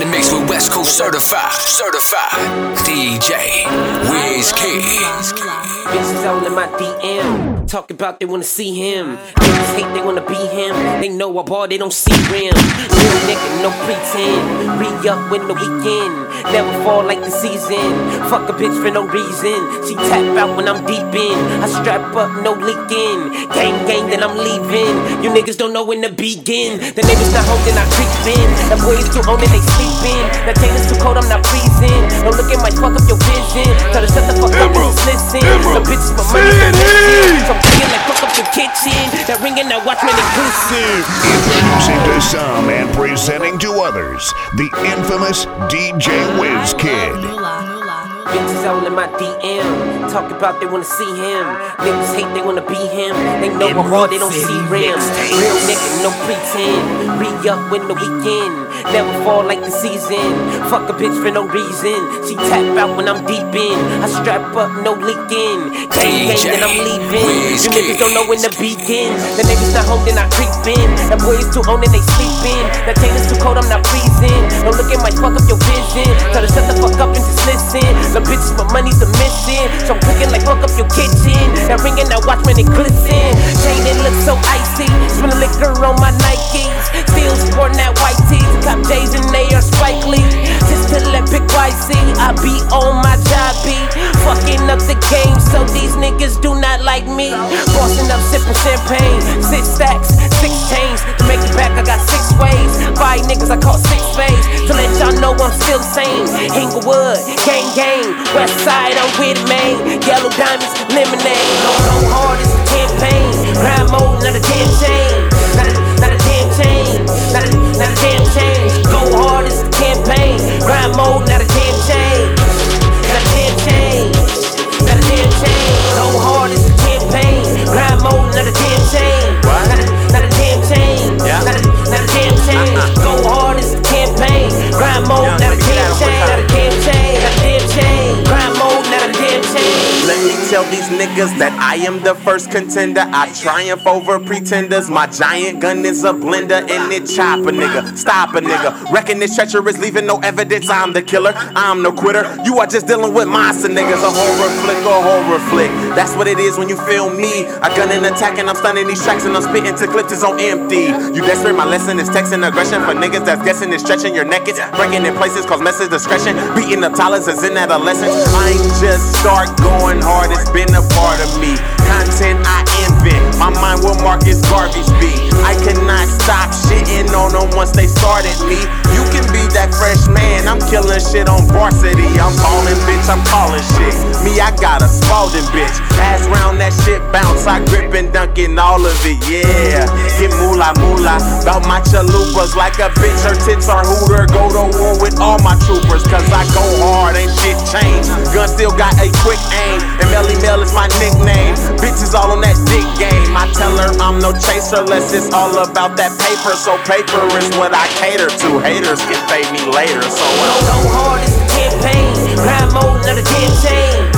in the mix with West Coast certified, certified DJ Wiz Kid. Bitches all in my DM. Talk about they wanna see him. Niggas hate they wanna be him. They know I ball, they don't see rim. Real nigga, no pretend. Re up when the weekend. Never fall like the season. Fuck a bitch for no reason. She tap out when I'm deep in. I strap up, no leaking. Gang, gang, then I'm leaving. You niggas don't know when to begin. The niggas not holding, I creeping. The boys too old and they sleeping. The chain is too cold, I'm not freezing. Don't look at my fuck up your vision. Tell her shut the fuck up and listen. The bitches for money, thinking like fuck up your kitchen. That ringing, now watch me inclusive. Introducing to some and presenting to others, the infamous DJ Wiz Kid. Bitches all in my DM. Talk about they wanna see him. Niggas hate they wanna be him. They know I'm hard, they don't see rims. Real nigga, no pretend. Re up when the weekend. Never fall like the season. Fuck a bitch for no reason. She tap out when I'm deep in. I strap up, no leaking. Gang, gang, then I'm leaving. You niggas don't know when to begin. The niggas not home, then I creepin'. That boy is too old and they sleeping. That chain is too cold, I'm not freezing. Don't look at my fuck up your vision. Tell her shut the it glisten. Chain it looks so icy. Spin liquor on my Nikes. Still sporting that white tee. Top J's and they are Spike Lee. Just to let Big Y. I be on my job, be fucking up the game. So these niggas do not like me. Bossing up, sipping champagne. Six stacks, still sane. Inglewood, gang, gang. West side, I'm with Maine. Yellow diamonds, lemonade. No, no hard, it's a campaign. Grind mode, not a damn. Tell these niggas that I am the first contender. I triumph over pretenders. My giant gun is a blender and it chop a nigga, stop a nigga. Reckon this treacherous, leaving no evidence. I'm the killer. I'm no quitter. You are just dealing with monster niggas. A horror flick, a horror flick. That's what it is when you feel me. I gun and attack and I'm stunning these tracks and I'm spitting to clips is on empty. You desperate, my lesson is texting aggression for niggas that's guessing is stretching your neck. It's breaking in places cause message discretion. Beating up tolerance is in adolescence. I ain't just start going hard, been a part of me. Content I my mind will mark as garbage be. I cannot stop shitting on them once they started me. You can be that fresh man, I'm killing shit on varsity. I'm calling bitch, I'm calling shit. Me, I got a Spalding bitch. Pass round that shit bounce, I grip and dunk in all of it, yeah. Get moolah moolah, bout my chalupas like a bitch. Her tits are hooter, go to war with all my troopers, cause I go hard, ain't shit changed. Gun still got a quick aim, and Melly Mel is my nickname. Bitches all on that dick game. I tell her I'm no chaser, less it's all about that paper. So paper is what I cater to. Haters can pay me later, so Go, uh, go hard, it's a campaign. Grind mode, not a damn chain.